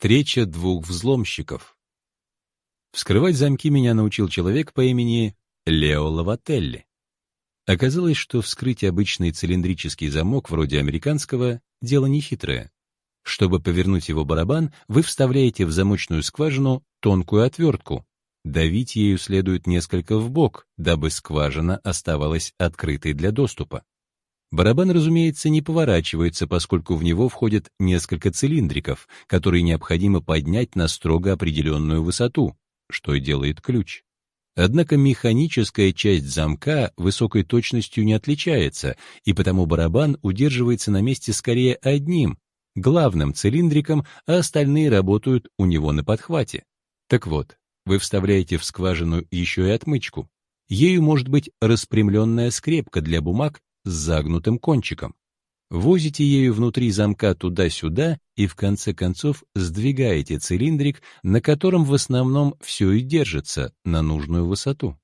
Встреча двух взломщиков. Вскрывать замки меня научил человек по имени Лео Лавателли. Оказалось, что вскрыть обычный цилиндрический замок вроде американского — дело нехитрое. Чтобы повернуть его барабан, вы вставляете в замочную скважину тонкую отвертку. Давить ею следует несколько вбок, дабы скважина оставалась открытой для доступа. Барабан, разумеется, не поворачивается, поскольку в него входят несколько цилиндриков, которые необходимо поднять на строго определенную высоту, что и делает ключ. Однако механическая часть замка высокой точностью не отличается, и потому барабан удерживается на месте скорее одним, главным цилиндриком, а остальные работают у него на подхвате. Так вот, вы вставляете в скважину еще и отмычку. Ею может быть распрямленная скрепка для бумаг с загнутым кончиком. Возите ею внутри замка туда-сюда и в конце концов сдвигаете цилиндрик, на котором в основном все и держится на нужную высоту.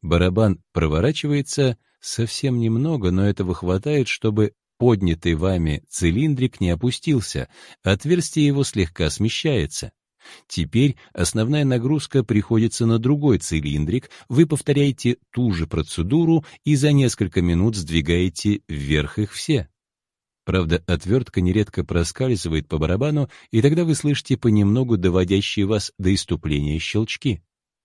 Барабан проворачивается совсем немного, но этого хватает, чтобы поднятый вами цилиндрик не опустился, отверстие его слегка смещается. Теперь основная нагрузка приходится на другой цилиндрик, вы повторяете ту же процедуру и за несколько минут сдвигаете вверх их все. Правда, отвертка нередко проскальзывает по барабану, и тогда вы слышите понемногу доводящие вас до иступления щелчки.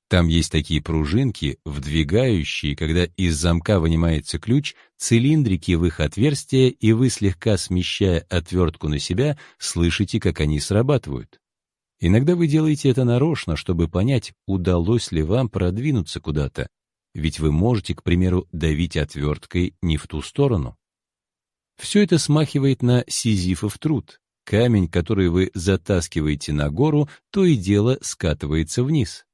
Там есть такие пружинки, вдвигающие, когда из замка вынимается ключ, цилиндрики в их отверстия, и вы, слегка смещая отвертку на себя, слышите, как они срабатывают. Иногда вы делаете это нарочно, чтобы понять, удалось ли вам продвинуться куда-то, ведь вы можете, к примеру, давить отверткой не в ту сторону. Все это смахивает на сизифов труд. Камень, который вы затаскиваете на гору, то и дело скатывается вниз.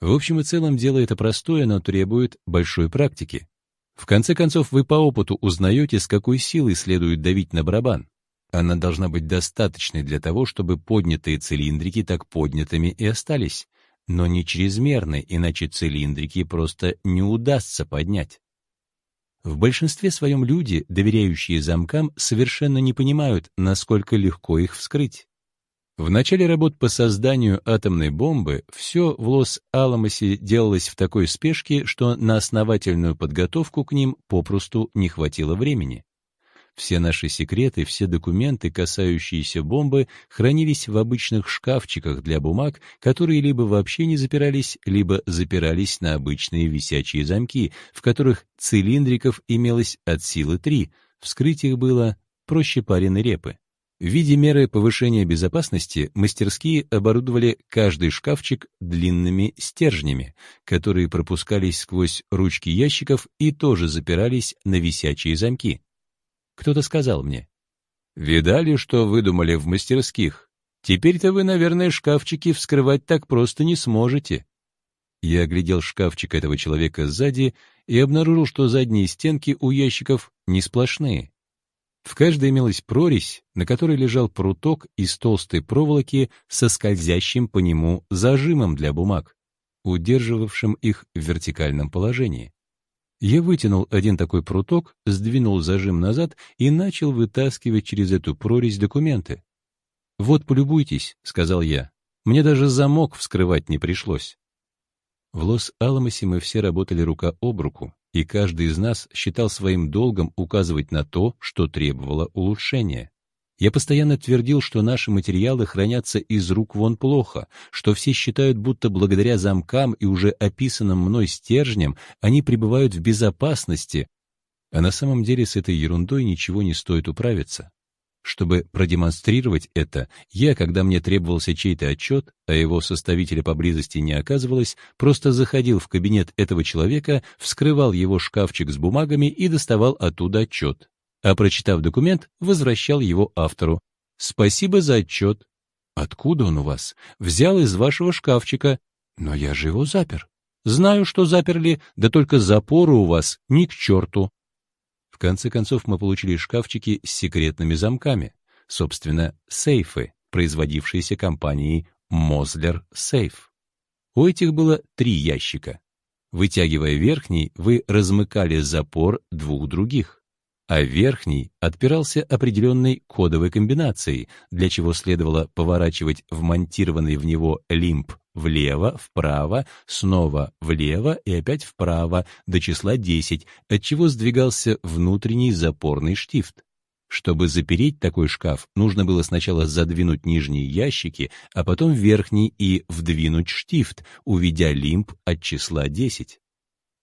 В общем и целом дело это простое, но требует большой практики. В конце концов, вы по опыту узнаете, с какой силой следует давить на барабан. Она должна быть достаточной для того, чтобы поднятые цилиндрики так поднятыми и остались, но не чрезмерной, иначе цилиндрики просто не удастся поднять. В большинстве своем люди, доверяющие замкам, совершенно не понимают, насколько легко их вскрыть. В начале работ по созданию атомной бомбы все в Лос-Аламосе делалось в такой спешке, что на основательную подготовку к ним попросту не хватило времени. Все наши секреты, все документы, касающиеся бомбы, хранились в обычных шкафчиках для бумаг, которые либо вообще не запирались, либо запирались на обычные висячие замки, в которых цилиндриков имелось от силы три, вскрыть их было проще пареной репы. В виде меры повышения безопасности мастерские оборудовали каждый шкафчик длинными стержнями, которые пропускались сквозь ручки ящиков и тоже запирались на висячие замки. Кто-то сказал мне, «Видали, что выдумали в мастерских? Теперь-то вы, наверное, шкафчики вскрывать так просто не сможете». Я оглядел шкафчик этого человека сзади и обнаружил, что задние стенки у ящиков не сплошные. В каждой имелась прорезь, на которой лежал пруток из толстой проволоки со скользящим по нему зажимом для бумаг, удерживавшим их в вертикальном положении. Я вытянул один такой пруток, сдвинул зажим назад и начал вытаскивать через эту прорезь документы. «Вот, полюбуйтесь», — сказал я. «Мне даже замок вскрывать не пришлось». В Лос-Аламосе мы все работали рука об руку, и каждый из нас считал своим долгом указывать на то, что требовало улучшения. Я постоянно твердил, что наши материалы хранятся из рук вон плохо, что все считают, будто благодаря замкам и уже описанным мной стержням они пребывают в безопасности, а на самом деле с этой ерундой ничего не стоит управиться. Чтобы продемонстрировать это, я, когда мне требовался чей-то отчет, а его составителя поблизости не оказывалось, просто заходил в кабинет этого человека, вскрывал его шкафчик с бумагами и доставал оттуда отчет. А прочитав документ, возвращал его автору. «Спасибо за отчет». «Откуда он у вас?» «Взял из вашего шкафчика». «Но я же его запер». «Знаю, что заперли, да только запоры у вас ни к черту» конце концов мы получили шкафчики с секретными замками, собственно, сейфы, производившиеся компанией Mosler Safe. У этих было три ящика. Вытягивая верхний, вы размыкали запор двух других. А верхний отпирался определенной кодовой комбинацией, для чего следовало поворачивать вмонтированный в него лимб влево, вправо, снова влево и опять вправо до числа 10, отчего сдвигался внутренний запорный штифт. Чтобы запереть такой шкаф, нужно было сначала задвинуть нижние ящики, а потом верхний и вдвинуть штифт, уведя лимб от числа 10.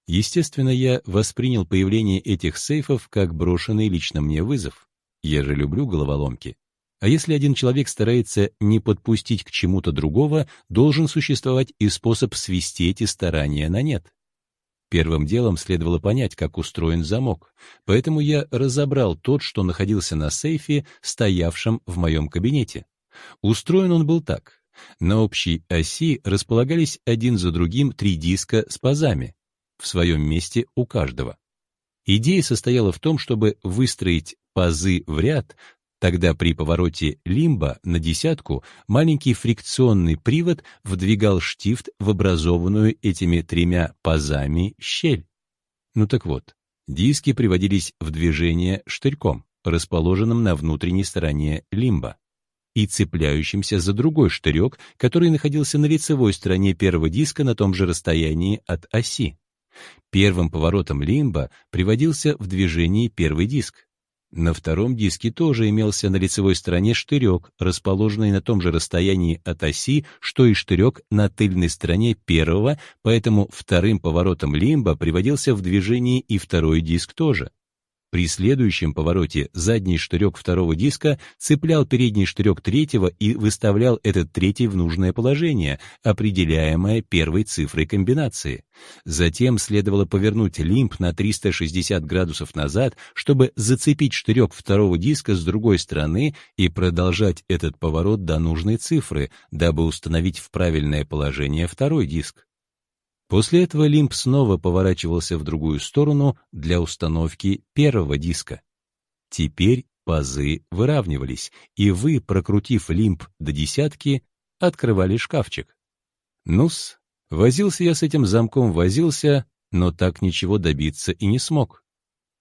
Естественно, я воспринял появление этих сейфов как брошенный лично мне вызов. Я же люблю головоломки. А если один человек старается не подпустить к чему-то другого, должен существовать и способ свести эти старания на нет. Первым делом следовало понять, как устроен замок, поэтому я разобрал тот, что находился на сейфе, стоявшем в моем кабинете. Устроен он был так. На общей оси располагались один за другим три диска с пазами, в своем месте у каждого. Идея состояла в том, чтобы выстроить пазы в ряд, Тогда при повороте лимба на десятку маленький фрикционный привод вдвигал штифт в образованную этими тремя пазами щель. Ну так вот, диски приводились в движение штырьком, расположенным на внутренней стороне лимба, и цепляющимся за другой штырек, который находился на лицевой стороне первого диска на том же расстоянии от оси. Первым поворотом лимба приводился в движение первый диск. На втором диске тоже имелся на лицевой стороне штырек, расположенный на том же расстоянии от оси, что и штырек на тыльной стороне первого, поэтому вторым поворотом лимба приводился в движение и второй диск тоже. При следующем повороте задний штырек второго диска цеплял передний штырек третьего и выставлял этот третий в нужное положение, определяемое первой цифрой комбинации. Затем следовало повернуть лимб на 360 градусов назад, чтобы зацепить штырек второго диска с другой стороны и продолжать этот поворот до нужной цифры, дабы установить в правильное положение второй диск. После этого лимб снова поворачивался в другую сторону для установки первого диска. Теперь пазы выравнивались, и вы, прокрутив лимб до десятки, открывали шкафчик. Нус, возился я с этим замком, возился, но так ничего добиться и не смог.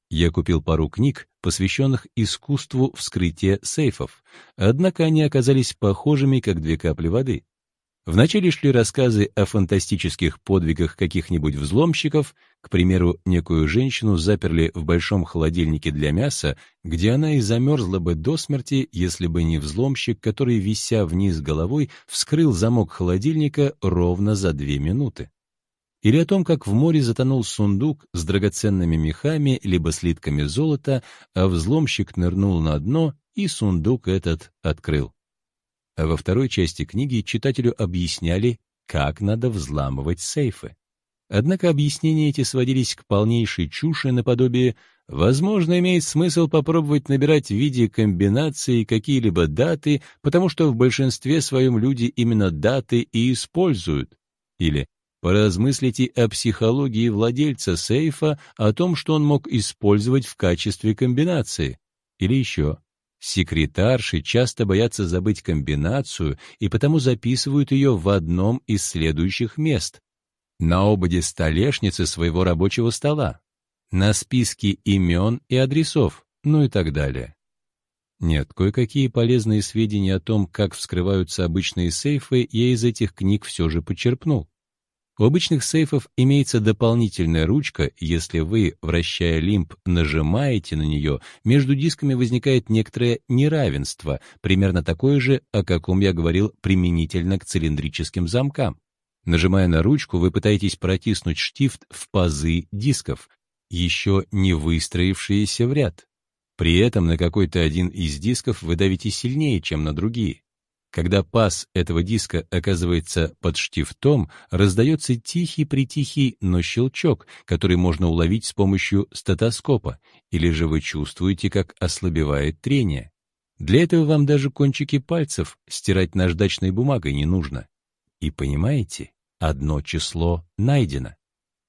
Я купил пару книг, посвященных искусству вскрытия сейфов, однако они оказались похожими, как две капли воды. Вначале шли рассказы о фантастических подвигах каких-нибудь взломщиков, к примеру, некую женщину заперли в большом холодильнике для мяса, где она и замерзла бы до смерти, если бы не взломщик, который, вися вниз головой, вскрыл замок холодильника ровно за две минуты. Или о том, как в море затонул сундук с драгоценными мехами либо слитками золота, а взломщик нырнул на дно и сундук этот открыл. А во второй части книги читателю объясняли, как надо взламывать сейфы. Однако объяснения эти сводились к полнейшей чуши наподобие «возможно, имеет смысл попробовать набирать в виде комбинации какие-либо даты, потому что в большинстве своем люди именно даты и используют» или «поразмыслите о психологии владельца сейфа, о том, что он мог использовать в качестве комбинации» или еще Секретарши часто боятся забыть комбинацию и потому записывают ее в одном из следующих мест. На ободе столешницы своего рабочего стола, на списке имен и адресов, ну и так далее. Нет, кое-какие полезные сведения о том, как вскрываются обычные сейфы, я из этих книг все же почерпнул. У обычных сейфов имеется дополнительная ручка, если вы, вращая лимб, нажимаете на нее, между дисками возникает некоторое неравенство, примерно такое же, о каком я говорил применительно к цилиндрическим замкам. Нажимая на ручку, вы пытаетесь протиснуть штифт в пазы дисков, еще не выстроившиеся в ряд. При этом на какой-то один из дисков вы давите сильнее, чем на другие. Когда паз этого диска оказывается под штифтом, раздается тихий-притихий, но щелчок, который можно уловить с помощью стетоскопа, или же вы чувствуете, как ослабевает трение. Для этого вам даже кончики пальцев стирать наждачной бумагой не нужно. И понимаете, одно число найдено.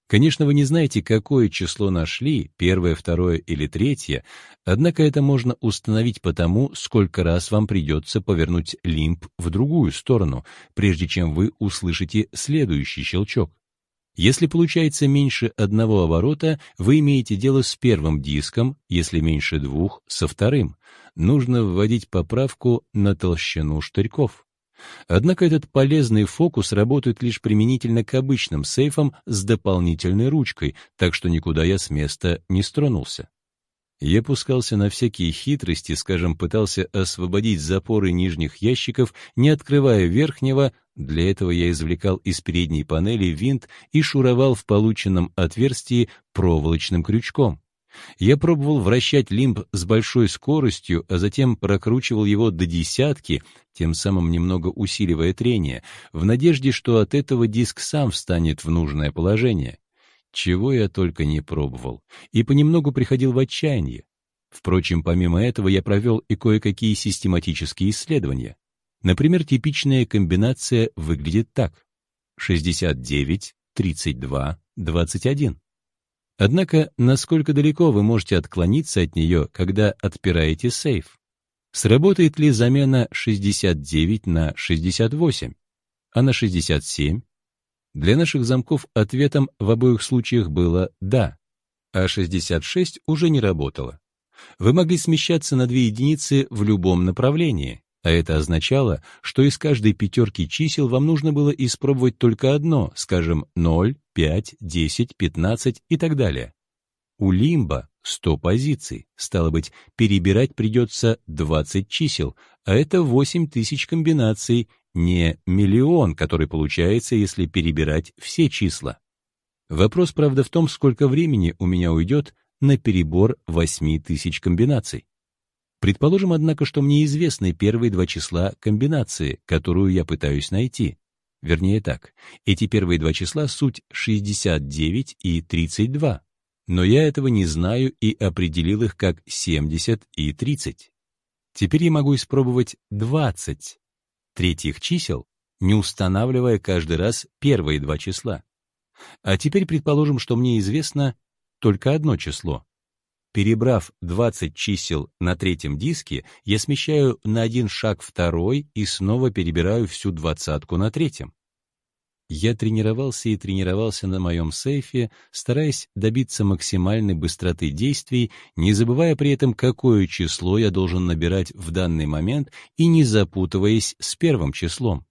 Конечно, вы не знаете, какое число нашли, первое, второе или третье, однако это можно установить по тому, сколько раз вам придется повернуть лимб в другую сторону, прежде чем вы услышите следующий щелчок. Если получается меньше одного оборота, вы имеете дело с первым диском, если меньше двух — со вторым. Нужно вводить поправку на толщину штырьков. Однако этот полезный фокус работает лишь применительно к обычным сейфам с дополнительной ручкой, так что никуда я с места не стронулся. Я пускался на всякие хитрости, скажем, пытался освободить запоры нижних ящиков, не открывая верхнего, для этого я извлекал из передней панели винт и шуровал в полученном отверстии проволочным крючком. Я пробовал вращать лимб с большой скоростью, а затем прокручивал его до десятки, тем самым немного усиливая трение, в надежде, что от этого диск сам встанет в нужное положение. Чего я только не пробовал, и понемногу приходил в отчаяние. Впрочем, помимо этого я провел и кое-какие систематические исследования. Например, типичная комбинация выглядит так. 69, 32, 21. Однако, насколько далеко вы можете отклониться от нее, когда отпираете сейф? Сработает ли замена 69 на 68, а на 67? Для наших замков ответом в обоих случаях было «да», а 66 уже не работало. Вы могли смещаться на две единицы в любом направлении, а это означало, что из каждой пятерки чисел вам нужно было испробовать только одно, скажем, 0, 5, 10, 15 и так далее. У лимба 100 позиций, стало быть, перебирать придется 20 чисел, а это 8 тысяч комбинаций, не миллион, который получается, если перебирать все числа. Вопрос, правда, в том, сколько времени у меня уйдет на перебор 8 тысяч комбинаций. Предположим, однако, что мне известны первые два числа комбинации, которую я пытаюсь найти. Вернее так, эти первые два числа суть 69 и 32, но я этого не знаю и определил их как 70 и 30. Теперь я могу испробовать 20 третьих чисел, не устанавливая каждый раз первые два числа. А теперь предположим, что мне известно только одно число, Перебрав 20 чисел на третьем диске, я смещаю на один шаг второй и снова перебираю всю двадцатку на третьем. Я тренировался и тренировался на моем сейфе, стараясь добиться максимальной быстроты действий, не забывая при этом, какое число я должен набирать в данный момент и не запутываясь с первым числом.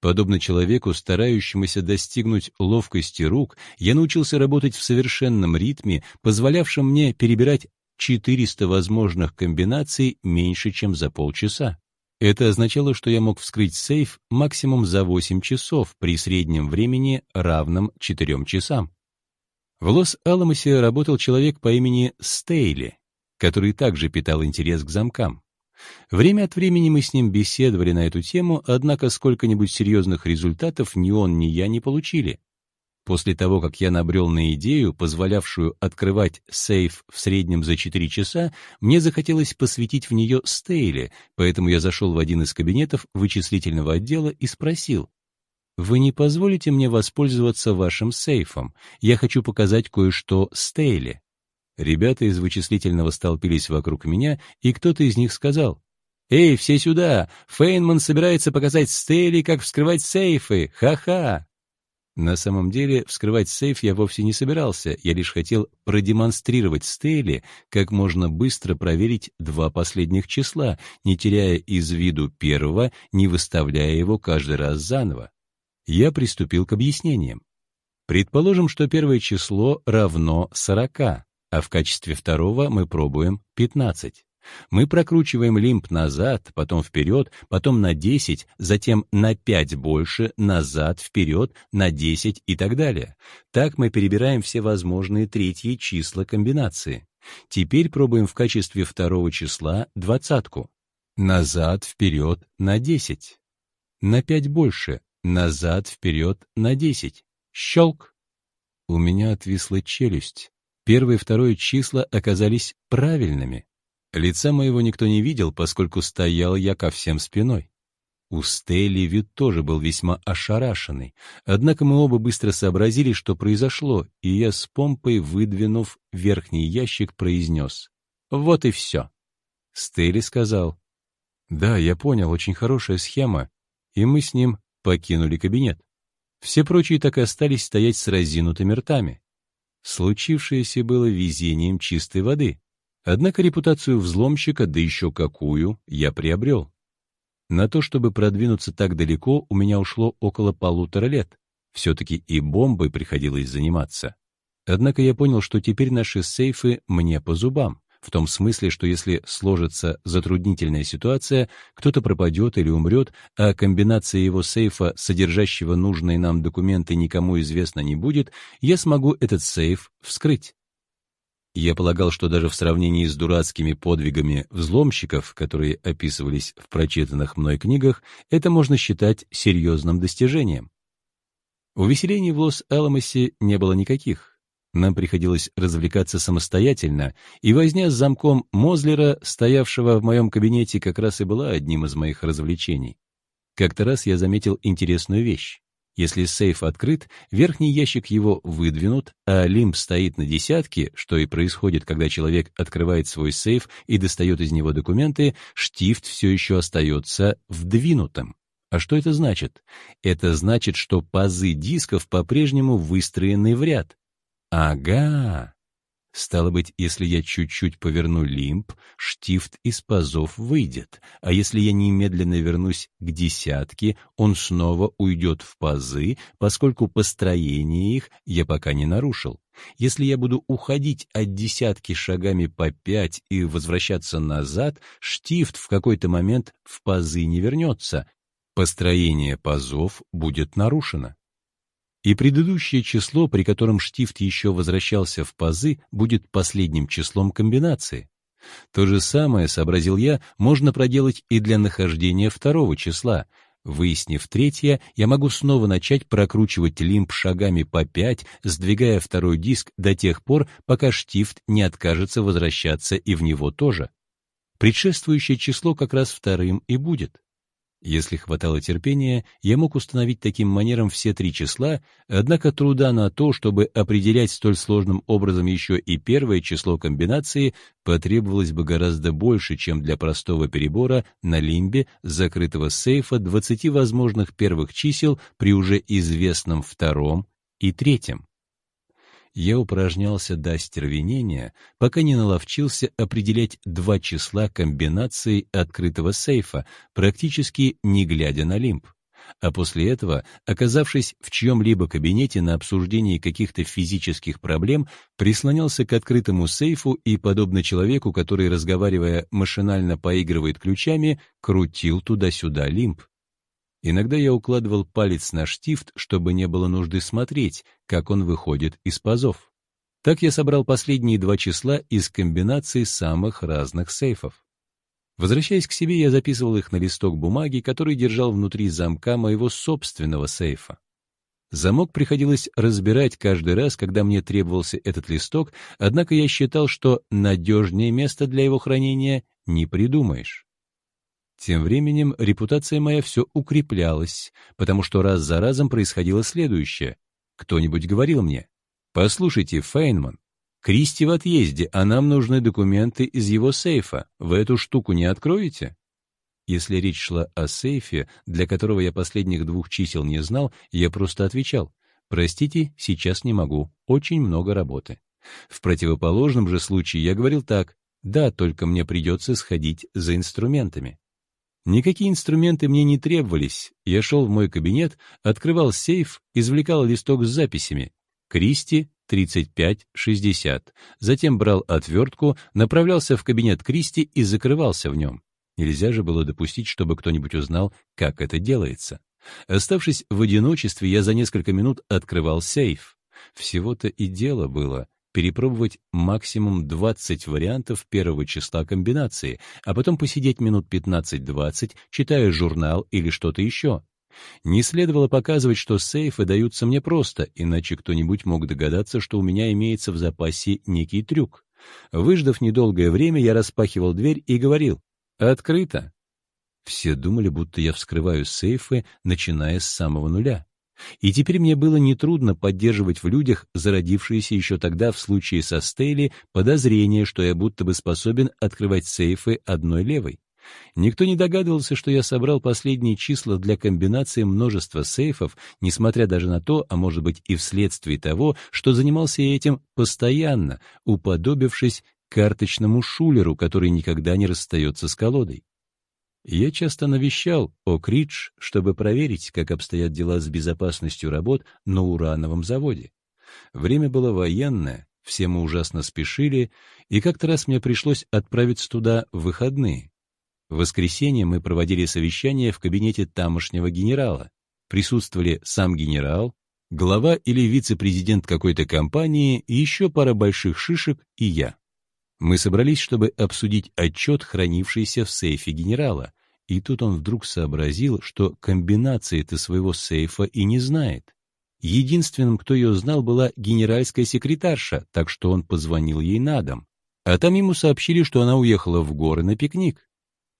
Подобно человеку, старающемуся достигнуть ловкости рук, я научился работать в совершенном ритме, позволявшем мне перебирать 400 возможных комбинаций меньше, чем за полчаса. Это означало, что я мог вскрыть сейф максимум за 8 часов при среднем времени, равном 4 часам. В Лос-Аламосе работал человек по имени Стейли, который также питал интерес к замкам. Время от времени мы с ним беседовали на эту тему, однако сколько-нибудь серьезных результатов ни он, ни я не получили. После того, как я набрел на идею, позволявшую открывать сейф в среднем за 4 часа, мне захотелось посвятить в нее Стейли, поэтому я зашел в один из кабинетов вычислительного отдела и спросил, «Вы не позволите мне воспользоваться вашим сейфом? Я хочу показать кое-что Стейли». Ребята из вычислительного столпились вокруг меня, и кто-то из них сказал, «Эй, все сюда! Фейнман собирается показать Стейли, как вскрывать сейфы! Ха-ха!» На самом деле, вскрывать сейф я вовсе не собирался, я лишь хотел продемонстрировать Стейли, как можно быстро проверить два последних числа, не теряя из виду первого, не выставляя его каждый раз заново. Я приступил к объяснениям. Предположим, что первое число равно 40 а в качестве второго мы пробуем 15. Мы прокручиваем лимб назад, потом вперед, потом на 10, затем на 5 больше, назад, вперед, на 10 и так далее. Так мы перебираем все возможные третьи числа комбинации. Теперь пробуем в качестве второго числа двадцатку. Назад, вперед, на 10. На 5 больше, назад, вперед, на 10. Щелк! У меня отвисла челюсть. Первое и второе числа оказались правильными. Лица моего никто не видел, поскольку стоял я ко всем спиной. У Стелли вид тоже был весьма ошарашенный, однако мы оба быстро сообразили, что произошло, и я с помпой, выдвинув верхний ящик, произнес «Вот и все». Стелли сказал «Да, я понял, очень хорошая схема», и мы с ним покинули кабинет. Все прочие так и остались стоять с разинутыми ртами. Случившееся было везением чистой воды. Однако репутацию взломщика, да еще какую, я приобрел. На то, чтобы продвинуться так далеко, у меня ушло около полутора лет. Все-таки и бомбой приходилось заниматься. Однако я понял, что теперь наши сейфы мне по зубам в том смысле, что если сложится затруднительная ситуация, кто-то пропадет или умрет, а комбинация его сейфа, содержащего нужные нам документы, никому известна не будет, я смогу этот сейф вскрыть. Я полагал, что даже в сравнении с дурацкими подвигами взломщиков, которые описывались в прочитанных мной книгах, это можно считать серьезным достижением. Увеселений в Лос-Аламосе не было никаких. Нам приходилось развлекаться самостоятельно, и возня с замком Мозлера, стоявшего в моем кабинете, как раз и была одним из моих развлечений. Как-то раз я заметил интересную вещь. Если сейф открыт, верхний ящик его выдвинут, а лимб стоит на десятке, что и происходит, когда человек открывает свой сейф и достает из него документы, штифт все еще остается вдвинутым. А что это значит? Это значит, что пазы дисков по-прежнему выстроены в ряд. Ага. Стало быть, если я чуть-чуть поверну лимб, штифт из пазов выйдет, а если я немедленно вернусь к десятке, он снова уйдет в пазы, поскольку построение их я пока не нарушил. Если я буду уходить от десятки шагами по пять и возвращаться назад, штифт в какой-то момент в пазы не вернется. Построение пазов будет нарушено и предыдущее число, при котором штифт еще возвращался в пазы, будет последним числом комбинации. То же самое, сообразил я, можно проделать и для нахождения второго числа. Выяснив третье, я могу снова начать прокручивать лимб шагами по пять, сдвигая второй диск до тех пор, пока штифт не откажется возвращаться и в него тоже. Предшествующее число как раз вторым и будет. Если хватало терпения, я мог установить таким манером все три числа, однако труда на то, чтобы определять столь сложным образом еще и первое число комбинации, потребовалось бы гораздо больше, чем для простого перебора на лимбе закрытого сейфа 20 возможных первых чисел при уже известном втором и третьем я упражнялся до остервенения, пока не наловчился определять два числа комбинаций открытого сейфа, практически не глядя на лимб. А после этого, оказавшись в чьем-либо кабинете на обсуждении каких-то физических проблем, прислонялся к открытому сейфу и, подобно человеку, который, разговаривая, машинально поигрывает ключами, крутил туда-сюда лимб. Иногда я укладывал палец на штифт, чтобы не было нужды смотреть, как он выходит из пазов. Так я собрал последние два числа из комбинаций самых разных сейфов. Возвращаясь к себе, я записывал их на листок бумаги, который держал внутри замка моего собственного сейфа. Замок приходилось разбирать каждый раз, когда мне требовался этот листок, однако я считал, что надежнее место для его хранения не придумаешь. Тем временем репутация моя все укреплялась, потому что раз за разом происходило следующее. Кто-нибудь говорил мне, «Послушайте, Фейнман, Кристи в отъезде, а нам нужны документы из его сейфа. Вы эту штуку не откроете?» Если речь шла о сейфе, для которого я последних двух чисел не знал, я просто отвечал, «Простите, сейчас не могу, очень много работы». В противоположном же случае я говорил так, «Да, только мне придется сходить за инструментами». Никакие инструменты мне не требовались. Я шел в мой кабинет, открывал сейф, извлекал листок с записями. Кристи 35-60. Затем брал отвертку, направлялся в кабинет Кристи и закрывался в нем. Нельзя же было допустить, чтобы кто-нибудь узнал, как это делается. Оставшись в одиночестве, я за несколько минут открывал сейф. Всего-то и дело было перепробовать максимум 20 вариантов первого числа комбинации, а потом посидеть минут 15-20, читая журнал или что-то еще. Не следовало показывать, что сейфы даются мне просто, иначе кто-нибудь мог догадаться, что у меня имеется в запасе некий трюк. Выждав недолгое время, я распахивал дверь и говорил «Открыто». Все думали, будто я вскрываю сейфы, начиная с самого нуля. И теперь мне было нетрудно поддерживать в людях зародившиеся еще тогда в случае со Стейли подозрение, что я будто бы способен открывать сейфы одной левой. Никто не догадывался, что я собрал последние числа для комбинации множества сейфов, несмотря даже на то, а может быть и вследствие того, что занимался я этим постоянно, уподобившись карточному шулеру, который никогда не расстается с колодой. Я часто навещал Окридж, чтобы проверить, как обстоят дела с безопасностью работ на урановом заводе. Время было военное, все мы ужасно спешили, и как-то раз мне пришлось отправиться туда в выходные. В воскресенье мы проводили совещание в кабинете тамошнего генерала. Присутствовали сам генерал, глава или вице-президент какой-то компании и еще пара больших шишек и я. Мы собрались, чтобы обсудить отчет, хранившийся в сейфе генерала, и тут он вдруг сообразил, что комбинации-то своего сейфа и не знает. Единственным, кто ее знал, была генеральская секретарша, так что он позвонил ей на дом. А там ему сообщили, что она уехала в горы на пикник.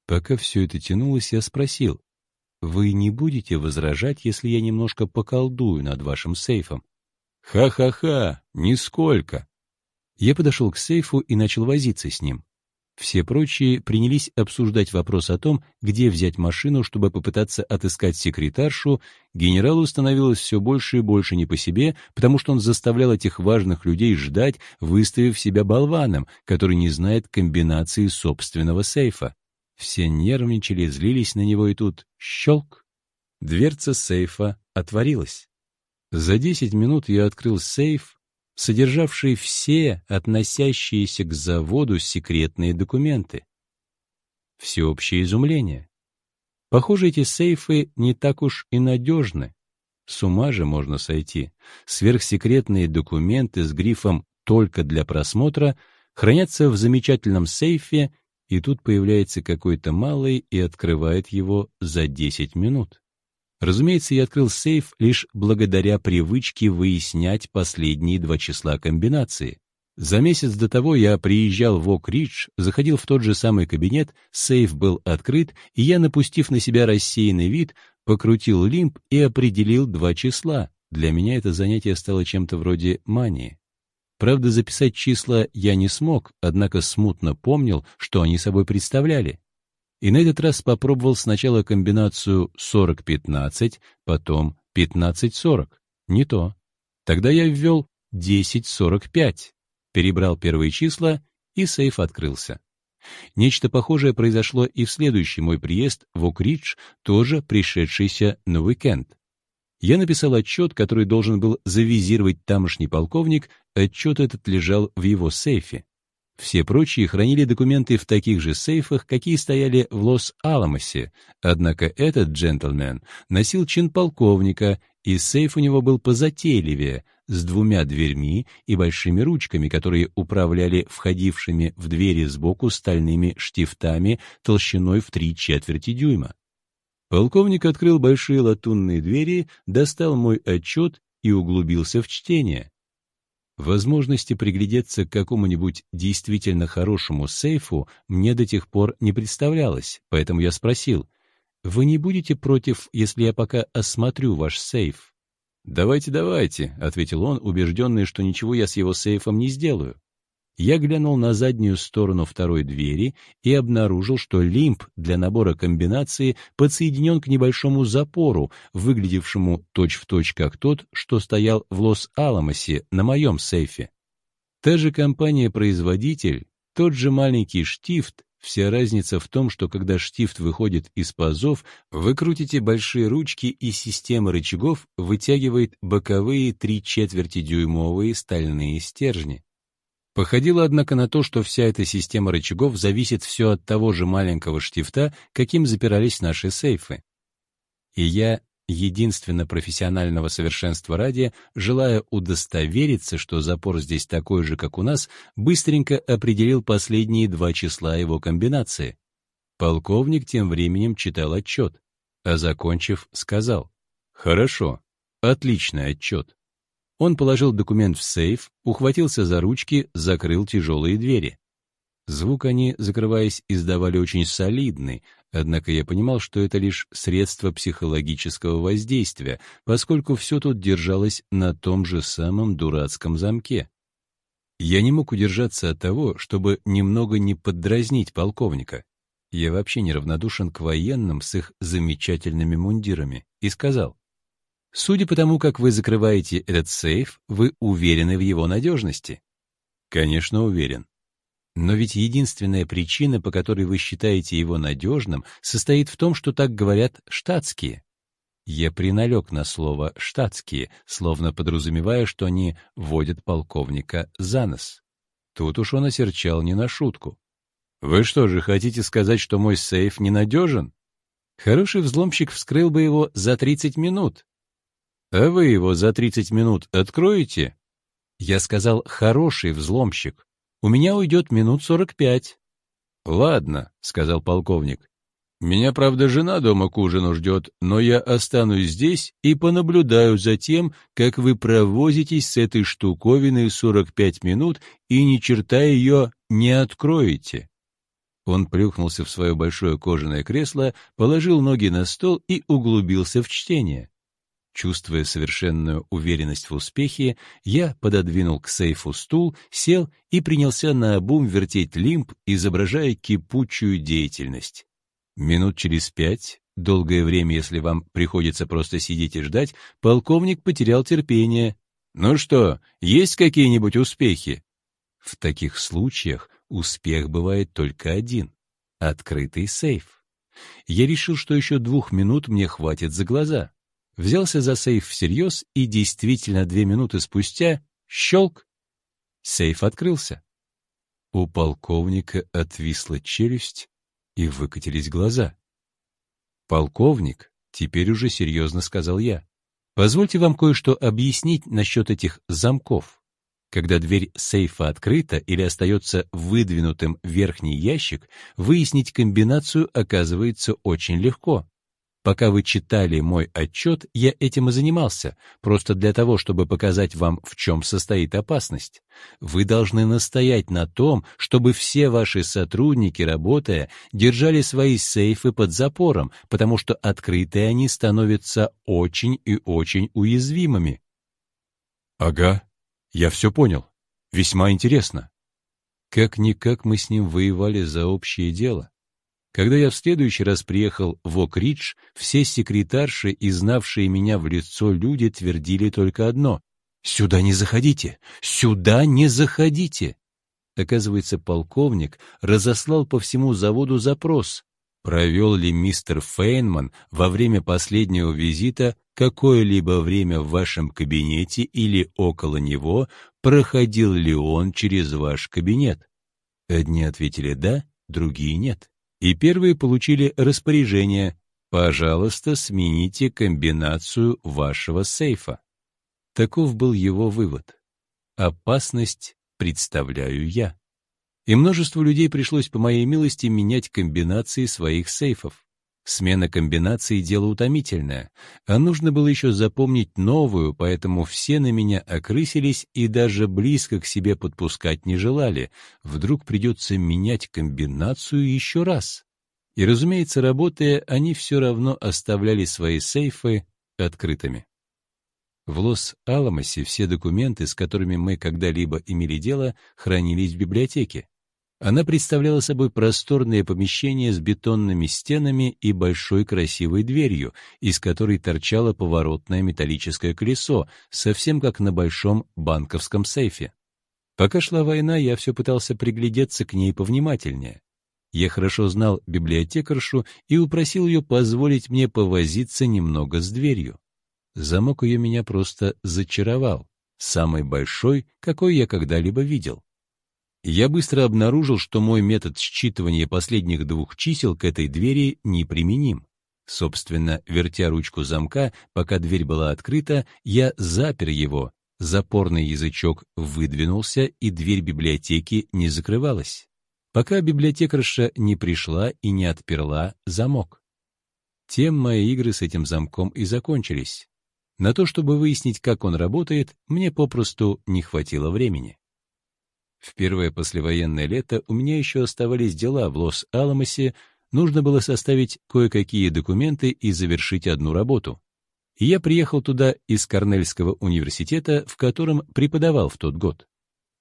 Пока все это тянулось, я спросил, «Вы не будете возражать, если я немножко поколдую над вашим сейфом?» «Ха-ха-ха, нисколько!» Я подошел к сейфу и начал возиться с ним. Все прочие принялись обсуждать вопрос о том, где взять машину, чтобы попытаться отыскать секретаршу. Генералу становилось все больше и больше не по себе, потому что он заставлял этих важных людей ждать, выставив себя болваном, который не знает комбинации собственного сейфа. Все нервничали, злились на него, и тут щелк. Дверца сейфа отворилась. За десять минут я открыл сейф, содержавший все относящиеся к заводу секретные документы. Всеобщее изумление. Похоже, эти сейфы не так уж и надежны. С ума же можно сойти. Сверхсекретные документы с грифом «Только для просмотра» хранятся в замечательном сейфе, и тут появляется какой-то малый и открывает его за 10 минут. Разумеется, я открыл сейф лишь благодаря привычке выяснять последние два числа комбинации. За месяц до того я приезжал в Ок-Ридж, заходил в тот же самый кабинет, сейф был открыт, и я, напустив на себя рассеянный вид, покрутил лимб и определил два числа. Для меня это занятие стало чем-то вроде мании. Правда, записать числа я не смог, однако смутно помнил, что они собой представляли и на этот раз попробовал сначала комбинацию 40-15, потом 15-40. Не то. Тогда я ввел 10-45, перебрал первые числа, и сейф открылся. Нечто похожее произошло и в следующий мой приезд в Окридж, тоже пришедшийся на уикенд. Я написал отчет, который должен был завизировать тамошний полковник, отчет этот лежал в его сейфе. Все прочие хранили документы в таких же сейфах, какие стояли в Лос-Аламосе, однако этот джентльмен носил чин полковника, и сейф у него был позатейливее, с двумя дверьми и большими ручками, которые управляли входившими в двери сбоку стальными штифтами толщиной в три четверти дюйма. Полковник открыл большие латунные двери, достал мой отчет и углубился в чтение. Возможности приглядеться к какому-нибудь действительно хорошему сейфу мне до тех пор не представлялось, поэтому я спросил, «Вы не будете против, если я пока осмотрю ваш сейф?» «Давайте, давайте», — ответил он, убежденный, что ничего я с его сейфом не сделаю. Я глянул на заднюю сторону второй двери и обнаружил, что лимб для набора комбинации подсоединен к небольшому запору, выглядевшему точь-в-точь точь как тот, что стоял в Лос-Аламосе на моем сейфе. Та же компания-производитель, тот же маленький штифт, Вся разница в том, что когда штифт выходит из пазов, вы крутите большие ручки, и система рычагов вытягивает боковые три четверти дюймовые стальные стержни. Походило, однако, на то, что вся эта система рычагов зависит все от того же маленького штифта, каким запирались наши сейфы. И я, единственно профессионального совершенства ради, желая удостовериться, что запор здесь такой же, как у нас, быстренько определил последние два числа его комбинации. Полковник тем временем читал отчет, а закончив, сказал, «Хорошо, отличный отчет. Он положил документ в сейф, ухватился за ручки, закрыл тяжелые двери. Звук они, закрываясь, издавали очень солидный, однако я понимал, что это лишь средство психологического воздействия, поскольку все тут держалось на том же самом дурацком замке. Я не мог удержаться от того, чтобы немного не поддразнить полковника. Я вообще неравнодушен к военным с их замечательными мундирами. И сказал, «Судя по тому, как вы закрываете этот сейф, вы уверены в его надежности?» «Конечно, уверен. Но ведь единственная причина, по которой вы считаете его надежным, состоит в том, что так говорят штатские. Я приналег на слово «штатские», словно подразумевая, что они водят полковника за нос. Тут уж он осерчал не на шутку. «Вы что же, хотите сказать, что мой сейф ненадежен?» Хороший взломщик вскрыл бы его за 30 минут. «А вы его за 30 минут откроете?» Я сказал «хороший взломщик». У меня уйдет минут сорок пять. — Ладно, — сказал полковник. — Меня, правда, жена дома к ужину ждет, но я останусь здесь и понаблюдаю за тем, как вы провозитесь с этой штуковиной сорок пять минут и ни черта ее не откроете. Он плюхнулся в свое большое кожаное кресло, положил ноги на стол и углубился в чтение. Чувствуя совершенную уверенность в успехе, я пододвинул к сейфу стул, сел и принялся наобум вертеть лимб, изображая кипучую деятельность. Минут через пять, долгое время, если вам приходится просто сидеть и ждать, полковник потерял терпение. «Ну что, есть какие-нибудь успехи?» В таких случаях успех бывает только один — открытый сейф. Я решил, что еще двух минут мне хватит за глаза взялся за сейф всерьез, и действительно две минуты спустя — щелк! Сейф открылся. У полковника отвисла челюсть и выкатились глаза. «Полковник», — теперь уже серьезно сказал я, — «позвольте вам кое-что объяснить насчет этих замков. Когда дверь сейфа открыта или остается выдвинутым верхний ящик, выяснить комбинацию оказывается очень легко. Пока вы читали мой отчет, я этим и занимался, просто для того, чтобы показать вам, в чем состоит опасность. Вы должны настоять на том, чтобы все ваши сотрудники, работая, держали свои сейфы под запором, потому что открытые они становятся очень и очень уязвимыми. Ага, я все понял. Весьма интересно. Как-никак мы с ним воевали за общее дело. Когда я в следующий раз приехал в Окридж, все секретарши и знавшие меня в лицо люди твердили только одно — «Сюда не заходите! Сюда не заходите!» Оказывается, полковник разослал по всему заводу запрос, провел ли мистер Фейнман во время последнего визита какое-либо время в вашем кабинете или около него, проходил ли он через ваш кабинет. Одни ответили «да», другие «нет» и первые получили распоряжение «Пожалуйста, смените комбинацию вашего сейфа». Таков был его вывод. Опасность представляю я. И множеству людей пришлось по моей милости менять комбинации своих сейфов. Смена комбинаций — дело утомительное, а нужно было еще запомнить новую, поэтому все на меня окрысились и даже близко к себе подпускать не желали. Вдруг придется менять комбинацию еще раз. И, разумеется, работая, они все равно оставляли свои сейфы открытыми. В Лос-Аламосе все документы, с которыми мы когда-либо имели дело, хранились в библиотеке. Она представляла собой просторное помещение с бетонными стенами и большой красивой дверью, из которой торчало поворотное металлическое колесо, совсем как на большом банковском сейфе. Пока шла война, я все пытался приглядеться к ней повнимательнее. Я хорошо знал библиотекаршу и упросил ее позволить мне повозиться немного с дверью. Замок ее меня просто зачаровал, самый большой, какой я когда-либо видел. Я быстро обнаружил, что мой метод считывания последних двух чисел к этой двери неприменим. Собственно, вертя ручку замка, пока дверь была открыта, я запер его, запорный язычок выдвинулся, и дверь библиотеки не закрывалась, пока библиотекарша не пришла и не отперла замок. Тем мои игры с этим замком и закончились. На то, чтобы выяснить, как он работает, мне попросту не хватило времени. В первое послевоенное лето у меня еще оставались дела в Лос-Аламосе, нужно было составить кое-какие документы и завершить одну работу. Я приехал туда из Корнельского университета, в котором преподавал в тот год.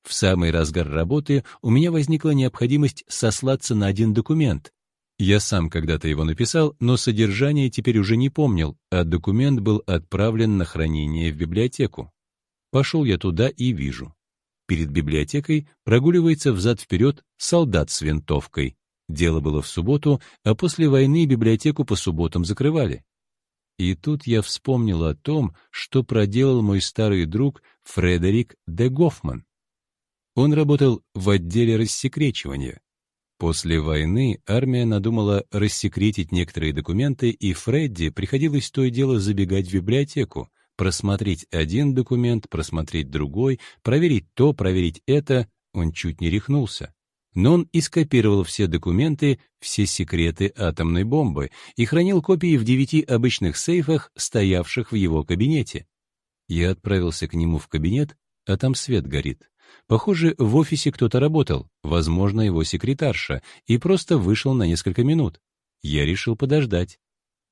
В самый разгар работы у меня возникла необходимость сослаться на один документ, Я сам когда-то его написал, но содержание теперь уже не помнил, а документ был отправлен на хранение в библиотеку. Пошел я туда и вижу. Перед библиотекой прогуливается взад-вперед солдат с винтовкой. Дело было в субботу, а после войны библиотеку по субботам закрывали. И тут я вспомнил о том, что проделал мой старый друг Фредерик де Гофман. Он работал в отделе рассекречивания. После войны армия надумала рассекретить некоторые документы, и Фредди приходилось то и дело забегать в библиотеку, просмотреть один документ, просмотреть другой, проверить то, проверить это. Он чуть не рехнулся. Но он и скопировал все документы, все секреты атомной бомбы и хранил копии в девяти обычных сейфах, стоявших в его кабинете. Я отправился к нему в кабинет, а там свет горит. Похоже, в офисе кто-то работал, возможно, его секретарша, и просто вышел на несколько минут. Я решил подождать.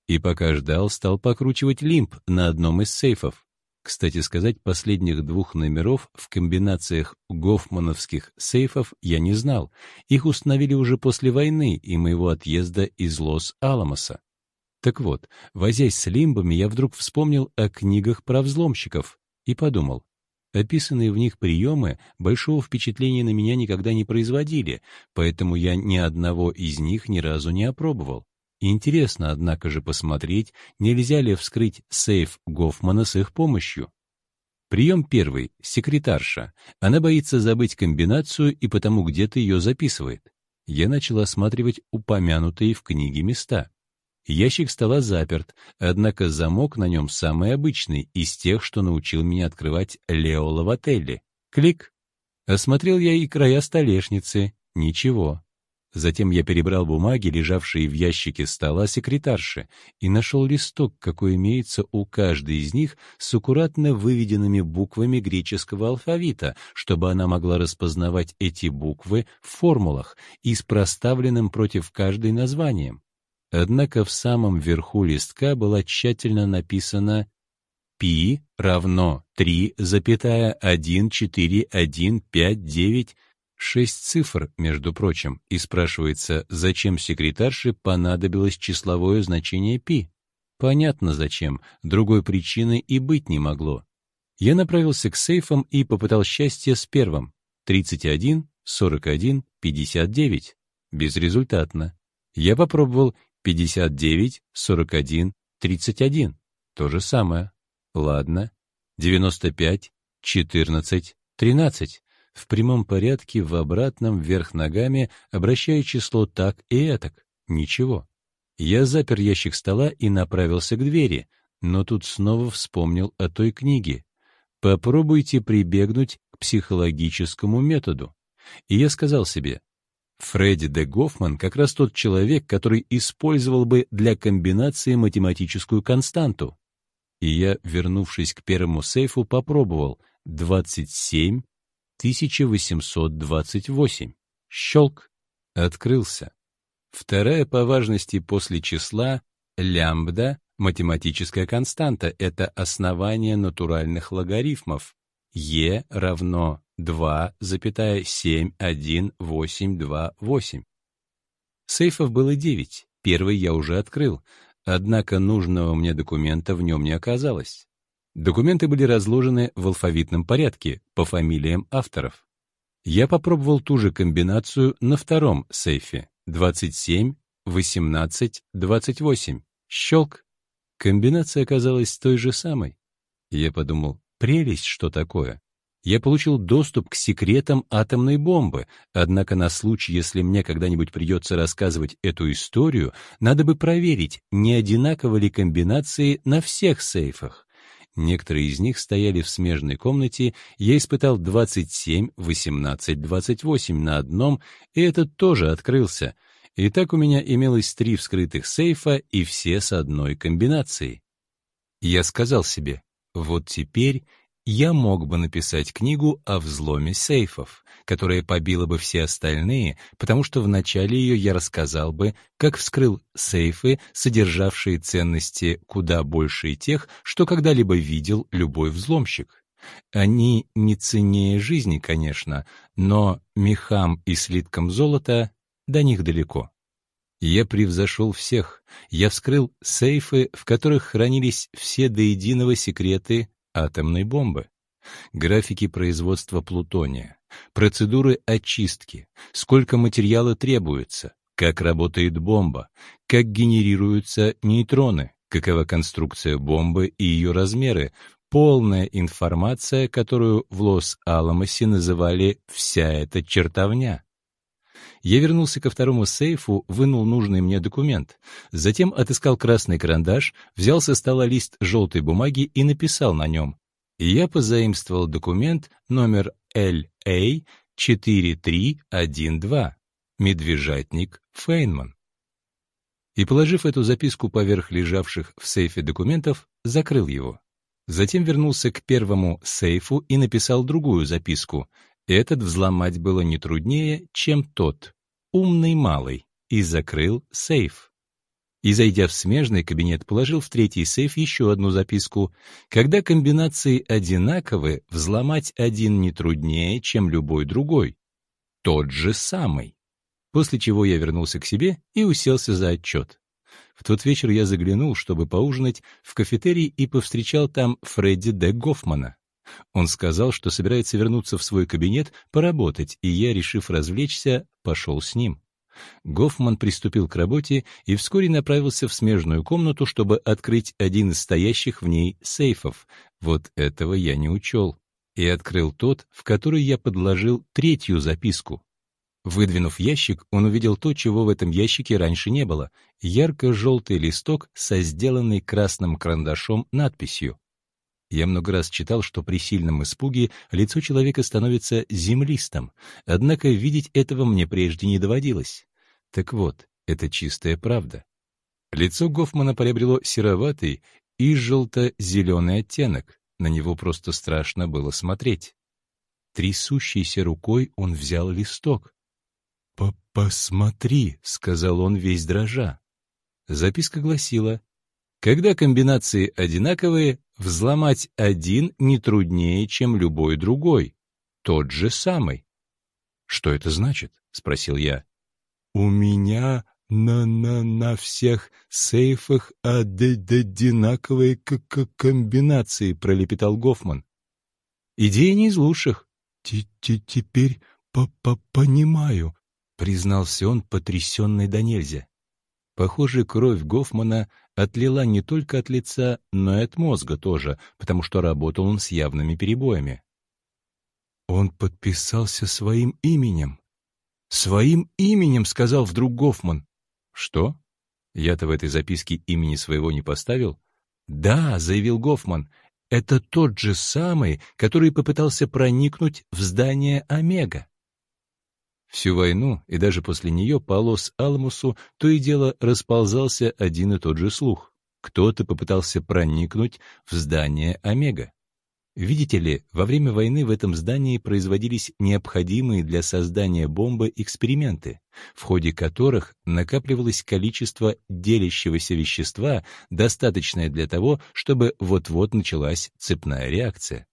И пока ждал, стал покручивать лимп на одном из сейфов. Кстати сказать, последних двух номеров в комбинациях гофмановских сейфов я не знал. Их установили уже после войны и моего отъезда из Лос-Аламоса. Так вот, возясь с лимбами, я вдруг вспомнил о книгах про взломщиков и подумал, Описанные в них приемы большого впечатления на меня никогда не производили, поэтому я ни одного из них ни разу не опробовал. Интересно, однако же, посмотреть, нельзя ли вскрыть сейф Гофмана с их помощью. Прием первый — секретарша. Она боится забыть комбинацию и потому где-то ее записывает. Я начал осматривать упомянутые в книге места. Ящик стола заперт, однако замок на нем самый обычный, из тех, что научил меня открывать Лео Лавателли. Клик. Осмотрел я и края столешницы. Ничего. Затем я перебрал бумаги, лежавшие в ящике стола секретарши, и нашел листок, какой имеется у каждой из них, с аккуратно выведенными буквами греческого алфавита, чтобы она могла распознавать эти буквы в формулах и с проставленным против каждой названием. Однако в самом верху листка была тщательно написана π равно 3,141596 цифр, между прочим, и спрашивается, зачем секретарше понадобилось числовое значение π. Понятно зачем, другой причины и быть не могло. Я направился к сейфам и попытал счастье с первым. 31, 41, 59. Безрезультатно. Я попробовал 59, 41, 31. То же самое. Ладно. 95, 14, 13. В прямом порядке, в обратном, вверх ногами, обращая число так и этак. Ничего. Я запер ящик стола и направился к двери, но тут снова вспомнил о той книге. Попробуйте прибегнуть к психологическому методу. И я сказал себе, Фредди де Гофман как раз тот человек, который использовал бы для комбинации математическую константу. И я, вернувшись к первому сейфу, попробовал 27 1828. Щелк. Открылся. Вторая по важности после числа лямбда математическая константа — это основание натуральных логарифмов. e равно 2,71828. Сейфов было 9, первый я уже открыл, однако нужного мне документа в нем не оказалось. Документы были разложены в алфавитном порядке, по фамилиям авторов. Я попробовал ту же комбинацию на втором сейфе 27, 18, 28. Щелк. Комбинация оказалась той же самой. Я подумал, прелесть, что такое я получил доступ к секретам атомной бомбы, однако на случай, если мне когда-нибудь придется рассказывать эту историю, надо бы проверить, не одинаковы ли комбинации на всех сейфах. Некоторые из них стояли в смежной комнате, я испытал 27, 18, 28 на одном, и этот тоже открылся. И так у меня имелось три вскрытых сейфа, и все с одной комбинацией. Я сказал себе, вот теперь я мог бы написать книгу о взломе сейфов, которая побила бы все остальные, потому что в начале ее я рассказал бы, как вскрыл сейфы, содержавшие ценности куда больше тех, что когда-либо видел любой взломщик. Они не ценнее жизни, конечно, но мехам и слиткам золота до них далеко. Я превзошел всех. Я вскрыл сейфы, в которых хранились все до единого секреты атомной бомбы. Графики производства плутония, процедуры очистки, сколько материала требуется, как работает бомба, как генерируются нейтроны, какова конструкция бомбы и ее размеры, полная информация, которую в Лос-Аламосе называли «вся эта чертовня». Я вернулся ко второму сейфу, вынул нужный мне документ, затем отыскал красный карандаш, взял со стола лист желтой бумаги и написал на нем. Я позаимствовал документ номер LA4312, медвежатник Фейнман. И, положив эту записку поверх лежавших в сейфе документов, закрыл его. Затем вернулся к первому сейфу и написал другую записку. Этот взломать было не труднее, чем тот, умный малый, и закрыл сейф. И, зайдя в смежный кабинет, положил в третий сейф еще одну записку. Когда комбинации одинаковы, взломать один не труднее, чем любой другой. Тот же самый. После чего я вернулся к себе и уселся за отчет. В тот вечер я заглянул, чтобы поужинать, в кафетерий и повстречал там Фредди Д. Гофмана. Он сказал, что собирается вернуться в свой кабинет поработать, и я, решив развлечься, пошел с ним. Гофман приступил к работе и вскоре направился в смежную комнату, чтобы открыть один из стоящих в ней сейфов. Вот этого я не учел. И открыл тот, в который я подложил третью записку. Выдвинув ящик, он увидел то, чего в этом ящике раньше не было — ярко-желтый листок со сделанной красным карандашом надписью. Я много раз читал, что при сильном испуге лицо человека становится землистым, однако видеть этого мне прежде не доводилось. Так вот, это чистая правда. Лицо Гофмана приобрело сероватый и желто-зеленый оттенок, на него просто страшно было смотреть. Трясущейся рукой он взял листок. «Посмотри», — сказал он весь дрожа. Записка гласила, «Когда комбинации одинаковые, взломать один не труднее, чем любой другой, тот же самый». «Что это значит?» — спросил я. «У меня на, на, на всех сейфах одинаковые к -к комбинации», — пролепетал Гофман. «Идея не из лучших». Т -т «Теперь по -по понимаю», признался он, потрясенный до нельзя. Похоже, кровь Гофмана отлила не только от лица, но и от мозга тоже, потому что работал он с явными перебоями. Он подписался своим именем. «Своим именем», — сказал вдруг Гофман. «Что? Я-то в этой записке имени своего не поставил?» «Да», — заявил Гофман, — «это тот же самый, который попытался проникнуть в здание Омега». Всю войну и даже после нее по Лос-Аламусу то и дело расползался один и тот же слух. Кто-то попытался проникнуть в здание Омега. Видите ли, во время войны в этом здании производились необходимые для создания бомбы эксперименты, в ходе которых накапливалось количество делящегося вещества, достаточное для того, чтобы вот-вот началась цепная реакция.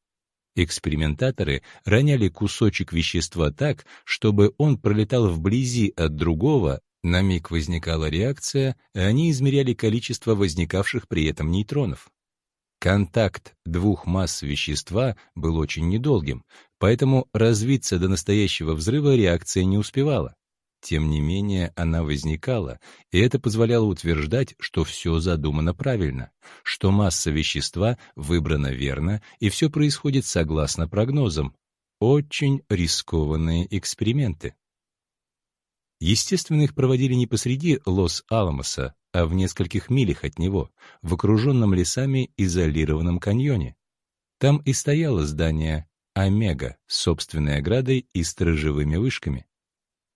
Экспериментаторы роняли кусочек вещества так, чтобы он пролетал вблизи от другого, на миг возникала реакция, и они измеряли количество возникавших при этом нейтронов. Контакт двух масс вещества был очень недолгим, поэтому развиться до настоящего взрыва реакция не успевала. Тем не менее, она возникала, и это позволяло утверждать, что все задумано правильно, что масса вещества выбрана верно, и все происходит согласно прогнозам. Очень рискованные эксперименты. Естественно, их проводили не посреди Лос-Аламоса, а в нескольких милях от него, в окруженном лесами изолированном каньоне. Там и стояло здание Омега с собственной оградой и сторожевыми вышками.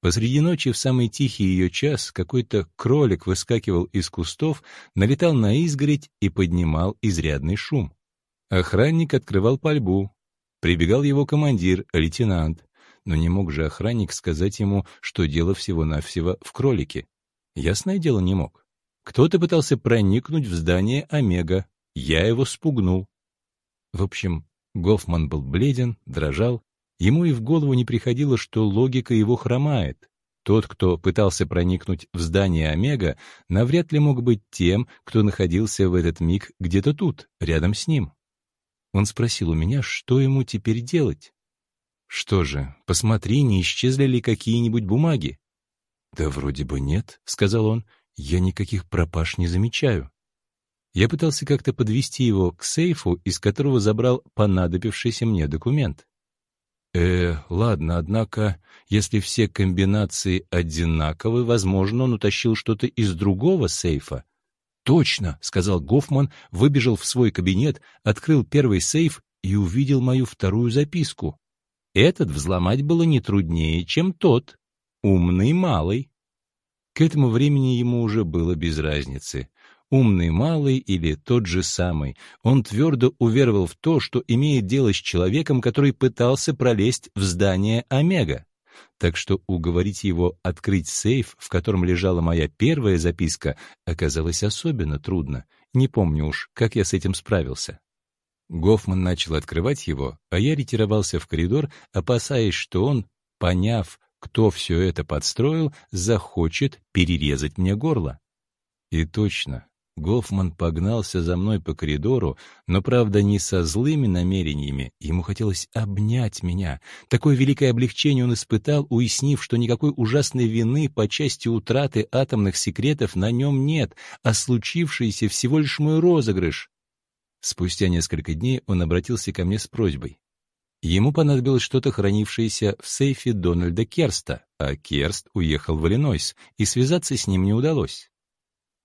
Посреди ночи, в самый тихий ее час, какой-то кролик выскакивал из кустов, налетал на изгородь и поднимал изрядный шум. Охранник открывал пальбу. Прибегал его командир, лейтенант. Но не мог же охранник сказать ему, что дело всего-навсего в кролике. Ясное дело, не мог. Кто-то пытался проникнуть в здание Омега. Я его спугнул. В общем, Гофман был бледен, дрожал, Ему и в голову не приходило, что логика его хромает. Тот, кто пытался проникнуть в здание Омега, навряд ли мог быть тем, кто находился в этот миг где-то тут, рядом с ним. Он спросил у меня, что ему теперь делать. «Что же, посмотри, не исчезли ли какие-нибудь бумаги?» «Да вроде бы нет», — сказал он, — «я никаких пропаж не замечаю». Я пытался как-то подвести его к сейфу, из которого забрал понадобившийся мне документ. Э, ладно, однако, если все комбинации одинаковы, возможно, он утащил что-то из другого сейфа. Точно, сказал Гофман, выбежал в свой кабинет, открыл первый сейф и увидел мою вторую записку. Этот взломать было не труднее, чем тот. Умный малый. К этому времени ему уже было без разницы умный малый или тот же самый, он твердо уверовал в то, что имеет дело с человеком, который пытался пролезть в здание Омега. Так что уговорить его открыть сейф, в котором лежала моя первая записка, оказалось особенно трудно. Не помню уж, как я с этим справился. Гофман начал открывать его, а я ретировался в коридор, опасаясь, что он, поняв, кто все это подстроил, захочет перерезать мне горло. И точно, Гофман погнался за мной по коридору, но, правда, не со злыми намерениями. Ему хотелось обнять меня. Такое великое облегчение он испытал, уяснив, что никакой ужасной вины по части утраты атомных секретов на нем нет, а случившийся всего лишь мой розыгрыш. Спустя несколько дней он обратился ко мне с просьбой. Ему понадобилось что-то, хранившееся в сейфе Дональда Керста, а Керст уехал в Иллинойс, и связаться с ним не удалось.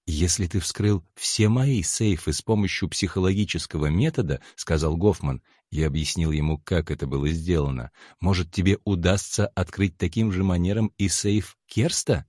«Если ты вскрыл все мои сейфы с помощью психологического метода, — сказал Гофман, — я объяснил ему, как это было сделано, может, тебе удастся открыть таким же манером и сейф Керста?»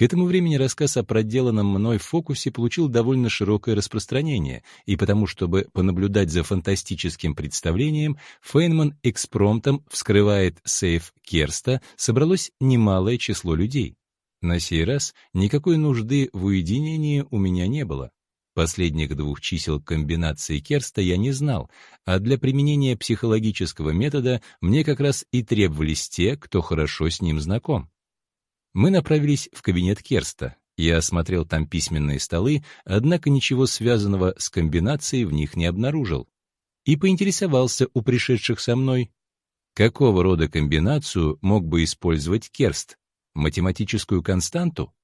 К этому времени рассказ о проделанном мной фокусе получил довольно широкое распространение, и потому, чтобы понаблюдать за фантастическим представлением, Фейнман экспромтом вскрывает сейф Керста, собралось немалое число людей. На сей раз никакой нужды в уединении у меня не было. Последних двух чисел комбинации Керста я не знал, а для применения психологического метода мне как раз и требовались те, кто хорошо с ним знаком. Мы направились в кабинет Керста. Я осмотрел там письменные столы, однако ничего связанного с комбинацией в них не обнаружил. И поинтересовался у пришедших со мной, какого рода комбинацию мог бы использовать Керст. Математическую константу?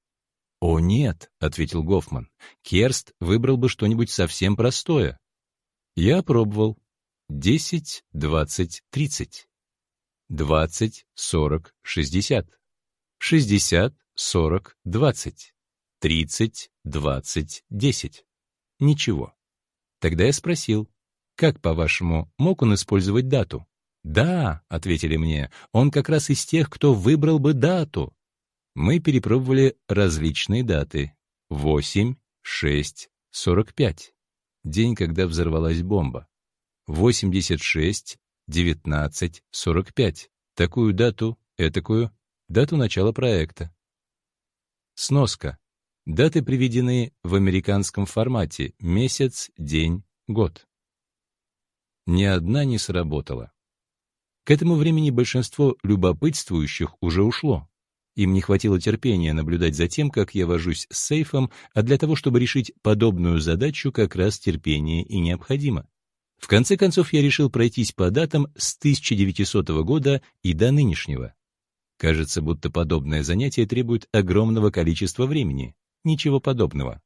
«О, нет», — ответил Гофман. «Керст выбрал бы что-нибудь совсем простое». Я пробовал. Десять, двадцать, тридцать. Двадцать, сорок, шестьдесят. Шестьдесят, сорок, двадцать. Тридцать, двадцать, десять. Ничего. Тогда я спросил, как, по-вашему, мог он использовать дату? «Да», — ответили мне, — «он как раз из тех, кто выбрал бы дату». Мы перепробовали различные даты. 8, 6, 45. День, когда взорвалась бомба. 86, 19, 45. Такую дату, этакую, дату начала проекта. Сноска. Даты приведены в американском формате месяц, день, год. Ни одна не сработала. К этому времени большинство любопытствующих уже ушло. Им не хватило терпения наблюдать за тем, как я вожусь с сейфом, а для того, чтобы решить подобную задачу, как раз терпение и необходимо. В конце концов, я решил пройтись по датам с 1900 года и до нынешнего. Кажется, будто подобное занятие требует огромного количества времени. Ничего подобного.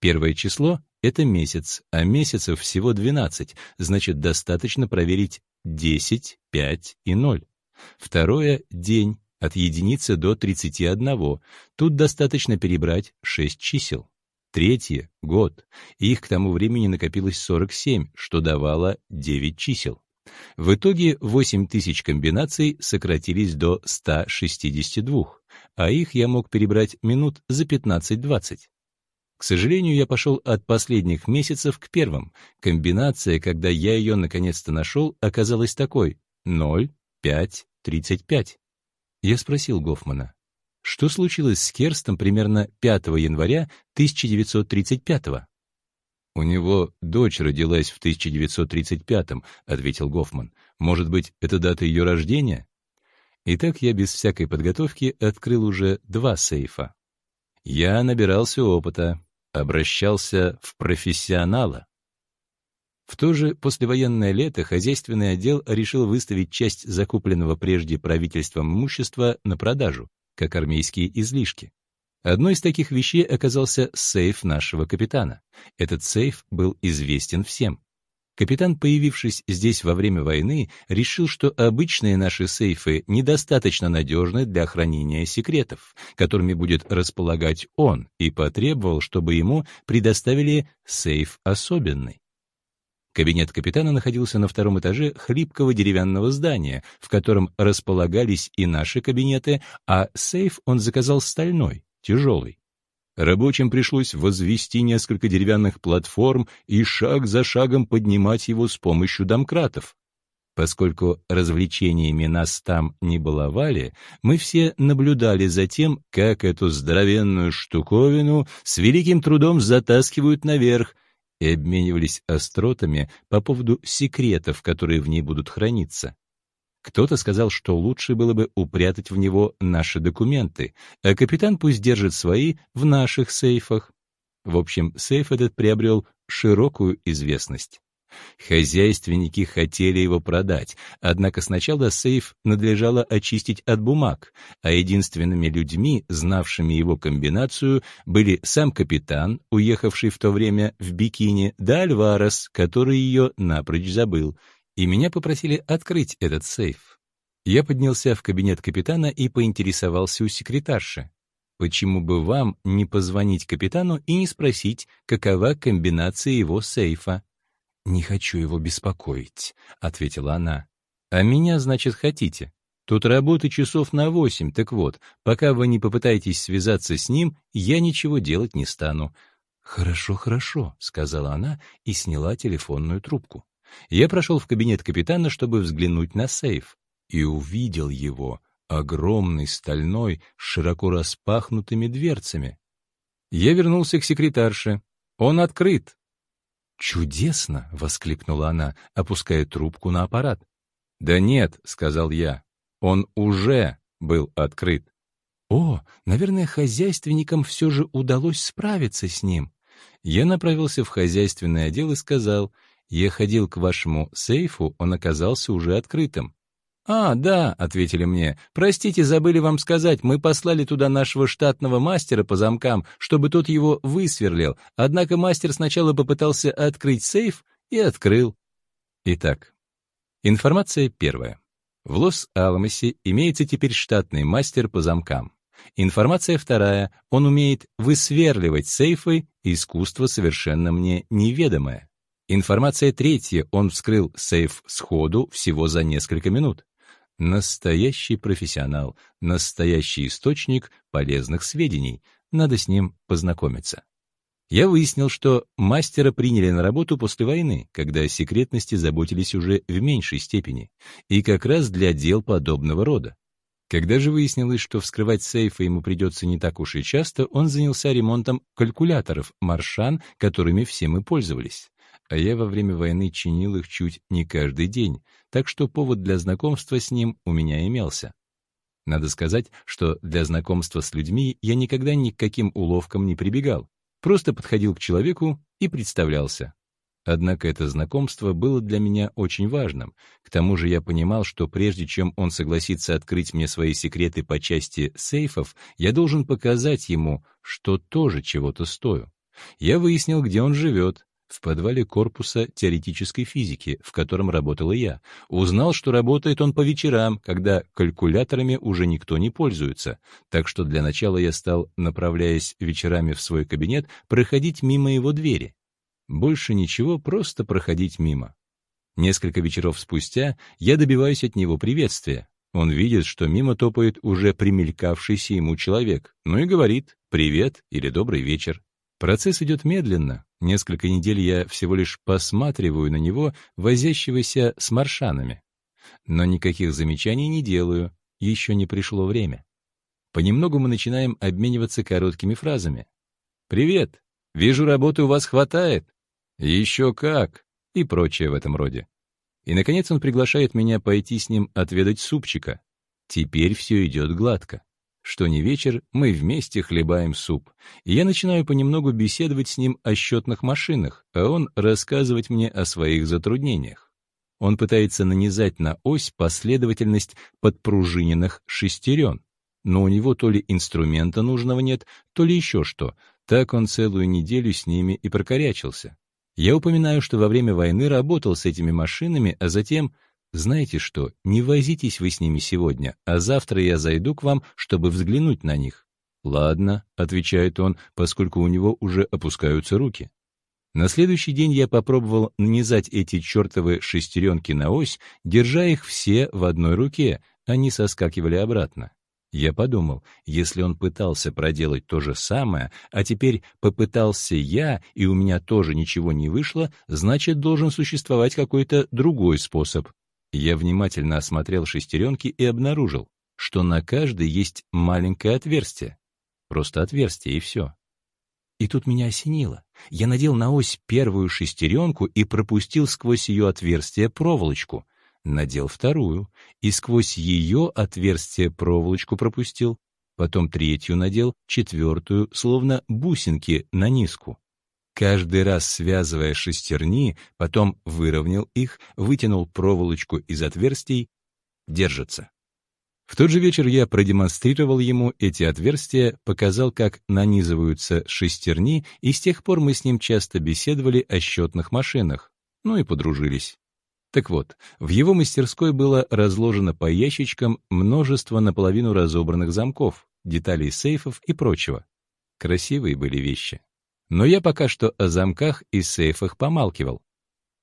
Первое число — это месяц, а месяцев всего 12, значит, достаточно проверить 10, 5 и 0. Второе — день, от единицы до 31. Тут достаточно перебрать 6 чисел. Третье — год. Их к тому времени накопилось 47, что давало 9 чисел. В итоге 8000 комбинаций сократились до 162, а их я мог перебрать минут за 15-20. К сожалению, я пошел от последних месяцев к первым. Комбинация, когда я ее наконец-то нашел, оказалась такой — 0, 5, 35. Я спросил Гофмана, что случилось с Керстом примерно 5 января 1935 -го? «У него дочь родилась в 1935-м», — ответил Гофман. «Может быть, это дата ее рождения?» Итак, я без всякой подготовки открыл уже два сейфа. Я набирался опыта, обращался в профессионала. В то же послевоенное лето хозяйственный отдел решил выставить часть закупленного прежде правительством имущества на продажу, как армейские излишки. Одной из таких вещей оказался сейф нашего капитана. Этот сейф был известен всем. Капитан, появившись здесь во время войны, решил, что обычные наши сейфы недостаточно надежны для хранения секретов, которыми будет располагать он, и потребовал, чтобы ему предоставили сейф особенный. Кабинет капитана находился на втором этаже хлипкого деревянного здания, в котором располагались и наши кабинеты, а сейф он заказал стальной, тяжелый. Рабочим пришлось возвести несколько деревянных платформ и шаг за шагом поднимать его с помощью домкратов. Поскольку развлечениями нас там не баловали, мы все наблюдали за тем, как эту здоровенную штуковину с великим трудом затаскивают наверх, и обменивались остротами по поводу секретов, которые в ней будут храниться. Кто-то сказал, что лучше было бы упрятать в него наши документы, а капитан пусть держит свои в наших сейфах. В общем, сейф этот приобрел широкую известность. Хозяйственники хотели его продать, однако сначала сейф надлежало очистить от бумаг, а единственными людьми, знавшими его комбинацию, были сам капитан, уехавший в то время в бикини, да Альварес, который ее напрочь забыл, и меня попросили открыть этот сейф. Я поднялся в кабинет капитана и поинтересовался у секретарши. Почему бы вам не позвонить капитану и не спросить, какова комбинация его сейфа? «Не хочу его беспокоить», — ответила она. «А меня, значит, хотите? Тут работы часов на восемь, так вот, пока вы не попытаетесь связаться с ним, я ничего делать не стану». «Хорошо, хорошо», — сказала она и сняла телефонную трубку. Я прошел в кабинет капитана, чтобы взглянуть на сейф, и увидел его, огромный, стальной, с широко распахнутыми дверцами. Я вернулся к секретарше. Он открыт. «Чудесно!» — воскликнула она, опуская трубку на аппарат. «Да нет», — сказал я, — «он уже был открыт». «О, наверное, хозяйственникам все же удалось справиться с ним». Я направился в хозяйственный отдел и сказал, «Я ходил к вашему сейфу, он оказался уже открытым». «А, да», — ответили мне, — «простите, забыли вам сказать, мы послали туда нашего штатного мастера по замкам, чтобы тот его высверлил, однако мастер сначала попытался открыть сейф и открыл». Итак, информация первая. В Лос-Аламосе имеется теперь штатный мастер по замкам. Информация вторая. Он умеет высверливать сейфы, искусство совершенно мне неведомое. Информация третья. Он вскрыл сейф сходу всего за несколько минут. Настоящий профессионал, настоящий источник полезных сведений. Надо с ним познакомиться. Я выяснил, что мастера приняли на работу после войны, когда о секретности заботились уже в меньшей степени, и как раз для дел подобного рода. Когда же выяснилось, что вскрывать сейфы ему придется не так уж и часто, он занялся ремонтом калькуляторов «Маршан», которыми все мы пользовались а я во время войны чинил их чуть не каждый день, так что повод для знакомства с ним у меня имелся. Надо сказать, что для знакомства с людьми я никогда ни к каким уловкам не прибегал, просто подходил к человеку и представлялся. Однако это знакомство было для меня очень важным. К тому же я понимал, что прежде чем он согласится открыть мне свои секреты по части сейфов, я должен показать ему, что тоже чего-то стою. Я выяснил, где он живет, в подвале корпуса теоретической физики, в котором работал я. Узнал, что работает он по вечерам, когда калькуляторами уже никто не пользуется. Так что для начала я стал, направляясь вечерами в свой кабинет, проходить мимо его двери. Больше ничего, просто проходить мимо. Несколько вечеров спустя я добиваюсь от него приветствия. Он видит, что мимо топает уже примелькавшийся ему человек, ну и говорит «привет» или «добрый вечер». Процесс идет медленно. Несколько недель я всего лишь посматриваю на него, возящегося с маршанами. Но никаких замечаний не делаю, еще не пришло время. Понемногу мы начинаем обмениваться короткими фразами. «Привет! Вижу, работы у вас хватает!» «Еще как!» и прочее в этом роде. И, наконец, он приглашает меня пойти с ним отведать супчика. Теперь все идет гладко. Что не вечер, мы вместе хлебаем суп. И я начинаю понемногу беседовать с ним о счетных машинах, а он рассказывать мне о своих затруднениях. Он пытается нанизать на ось последовательность подпружиненных шестерен, но у него то ли инструмента нужного нет, то ли еще что. Так он целую неделю с ними и прокорячился. Я упоминаю, что во время войны работал с этими машинами, а затем знаете что, не возитесь вы с ними сегодня, а завтра я зайду к вам, чтобы взглянуть на них. Ладно, отвечает он, поскольку у него уже опускаются руки. На следующий день я попробовал нанизать эти чертовы шестеренки на ось, держа их все в одной руке, они соскакивали обратно. Я подумал, если он пытался проделать то же самое, а теперь попытался я, и у меня тоже ничего не вышло, значит, должен существовать какой-то другой способ. Я внимательно осмотрел шестеренки и обнаружил, что на каждой есть маленькое отверстие. Просто отверстие, и все. И тут меня осенило. Я надел на ось первую шестеренку и пропустил сквозь ее отверстие проволочку. Надел вторую, и сквозь ее отверстие проволочку пропустил. Потом третью надел, четвертую, словно бусинки на низку каждый раз связывая шестерни, потом выровнял их, вытянул проволочку из отверстий, держится. В тот же вечер я продемонстрировал ему эти отверстия, показал, как нанизываются шестерни, и с тех пор мы с ним часто беседовали о счетных машинах, ну и подружились. Так вот, в его мастерской было разложено по ящичкам множество наполовину разобранных замков, деталей сейфов и прочего. Красивые были вещи. Но я пока что о замках и сейфах помалкивал.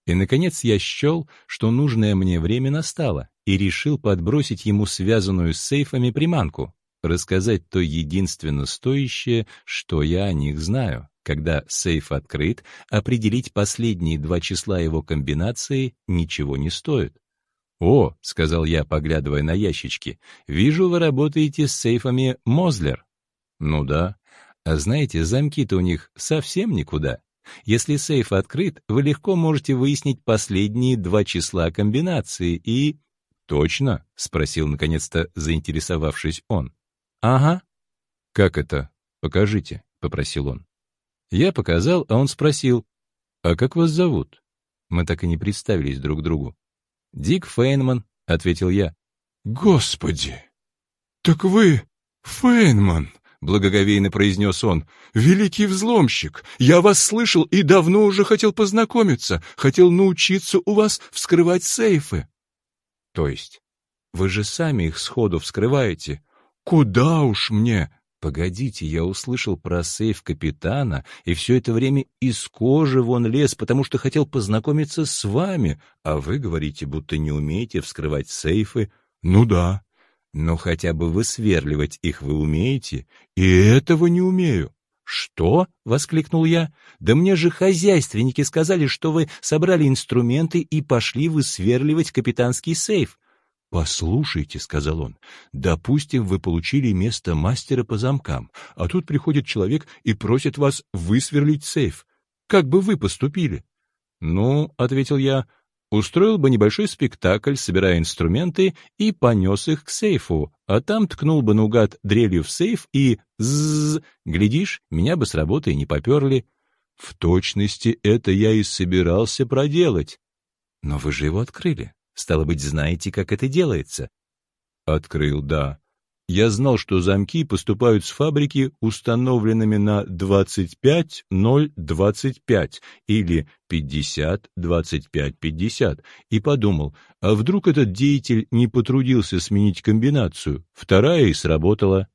И, наконец, я счел, что нужное мне время настало, и решил подбросить ему связанную с сейфами приманку, рассказать то единственно стоящее, что я о них знаю. Когда сейф открыт, определить последние два числа его комбинации ничего не стоит. «О», — сказал я, поглядывая на ящички, — «вижу, вы работаете с сейфами Мозлер». «Ну да, а знаете, замки-то у них совсем никуда. Если сейф открыт, вы легко можете выяснить последние два числа комбинации и... «Точно?» — спросил наконец-то, заинтересовавшись он. «Ага». «Как это? Покажите», — попросил он. Я показал, а он спросил, «А как вас зовут?» Мы так и не представились друг другу. «Дик Фейнман», — ответил я. «Господи! Так вы Фейнман!» Благоговейно произнес он. «Великий взломщик! Я вас слышал и давно уже хотел познакомиться, хотел научиться у вас вскрывать сейфы». «То есть? Вы же сами их сходу вскрываете?» «Куда уж мне?» «Погодите, я услышал про сейф капитана, и все это время из кожи вон лез, потому что хотел познакомиться с вами, а вы говорите, будто не умеете вскрывать сейфы». «Ну да, но хотя бы высверливать их вы умеете, и этого не умею. «Что?» — воскликнул я. «Да мне же хозяйственники сказали, что вы собрали инструменты и пошли высверливать капитанский сейф». «Послушайте», — сказал он, — «допустим, вы получили место мастера по замкам, а тут приходит человек и просит вас высверлить сейф. Как бы вы поступили?» «Ну», — ответил я, устроил бы небольшой спектакль, собирая инструменты, и понес их к сейфу, а там ткнул бы наугад дрелью в сейф и зззз, глядишь, меня бы с работы не поперли. В точности это я и собирался проделать. Но вы же его открыли. Стало быть, знаете, как это делается. Открыл, да. Я знал, что замки поступают с фабрики установленными на 25-0-25 или 50-25-50 и подумал, а вдруг этот деятель не потрудился сменить комбинацию, вторая и сработала.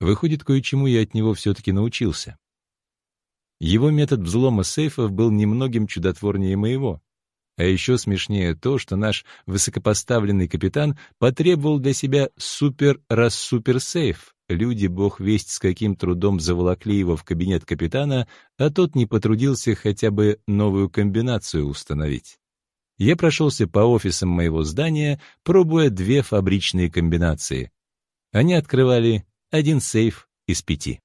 Выходит, кое-чему я от него все-таки научился. Его метод взлома сейфов был немногим чудотворнее моего. А еще смешнее то, что наш высокопоставленный капитан потребовал для себя супер-раз-супер-сейф. Люди, бог весть, с каким трудом заволокли его в кабинет капитана, а тот не потрудился хотя бы новую комбинацию установить. Я прошелся по офисам моего здания, пробуя две фабричные комбинации. Они открывали один сейф из пяти.